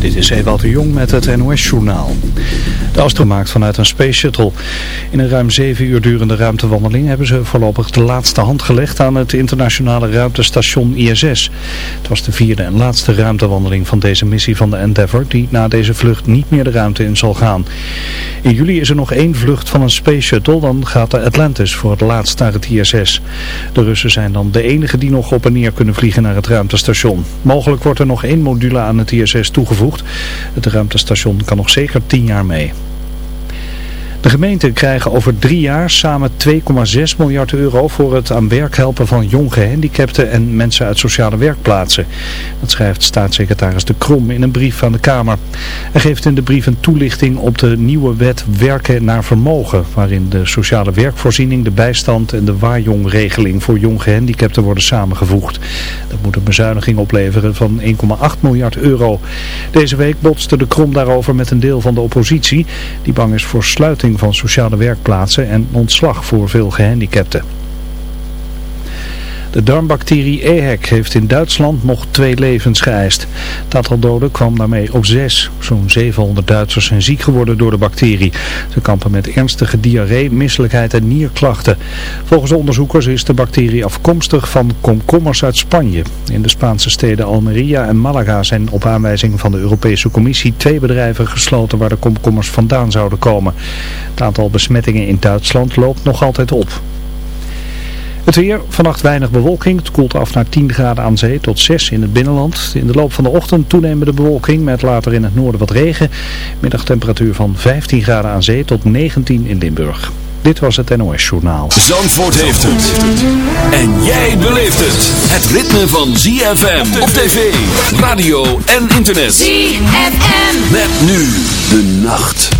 Dit is Ewald de Jong met het NOS-journaal. De astro maakt vanuit een Space Shuttle. In een ruim zeven uur durende ruimtewandeling hebben ze voorlopig de laatste hand gelegd aan het internationale ruimtestation ISS. Het was de vierde en laatste ruimtewandeling van deze missie van de Endeavour die na deze vlucht niet meer de ruimte in zal gaan. In juli is er nog één vlucht van een Space Shuttle, dan gaat de Atlantis voor het laatst naar het ISS. De Russen zijn dan de enige die nog op en neer kunnen vliegen naar het ruimtestation. Mogelijk wordt er nog één module aan het ISS toegevoegd. Het ruimtestation kan nog zeker tien jaar mee. De gemeenten krijgen over drie jaar samen 2,6 miljard euro voor het aan werk helpen van jong gehandicapten en mensen uit sociale werkplaatsen. Dat schrijft staatssecretaris De Krom in een brief aan de Kamer. Hij geeft in de brief een toelichting op de nieuwe wet Werken naar Vermogen, waarin de sociale werkvoorziening, de bijstand en de waarjongregeling voor jong gehandicapten worden samengevoegd. Dat moet een bezuiniging opleveren van 1,8 miljard euro. Deze week botste De Krom daarover met een deel van de oppositie, die bang is voor sluiting van sociale werkplaatsen en ontslag voor veel gehandicapten. De darmbacterie EHEC heeft in Duitsland nog twee levens geëist. Het aantal doden kwam daarmee op zes. Zo'n 700 Duitsers zijn ziek geworden door de bacterie. Ze kampen met ernstige diarree, misselijkheid en nierklachten. Volgens de onderzoekers is de bacterie afkomstig van komkommers uit Spanje. In de Spaanse steden Almeria en Malaga zijn op aanwijzing van de Europese Commissie twee bedrijven gesloten waar de komkommers vandaan zouden komen. Het aantal besmettingen in Duitsland loopt nog altijd op. Het weer, vannacht weinig bewolking. Het koelt af naar 10 graden aan zee tot 6 in het binnenland. In de loop van de ochtend toenemende bewolking met later in het noorden wat regen. Middagtemperatuur van 15 graden aan zee tot 19 in Limburg. Dit was het NOS Journaal. Zandvoort heeft het. En jij beleeft het. Het ritme van ZFM op tv, radio en internet. ZFM. Met nu de nacht.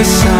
the sun.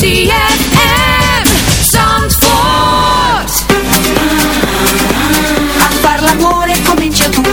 ZFM Zandvoort. A far l'amore comincia tu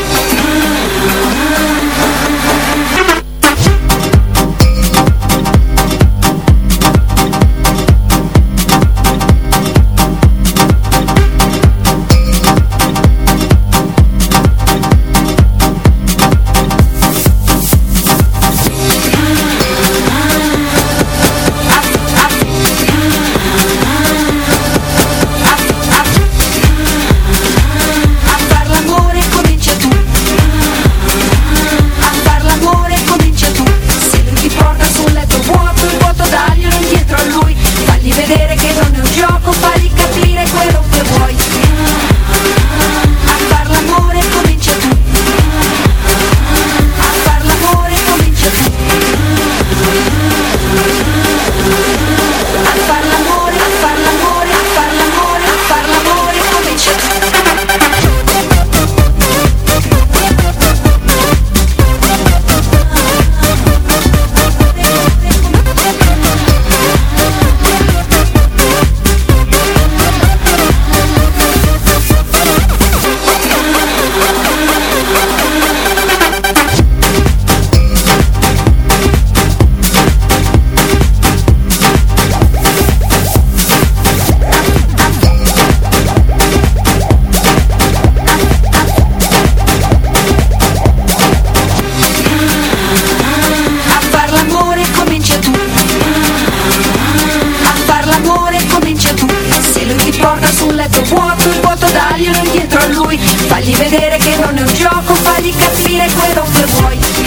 gioco, fagli capire quello che vuoi.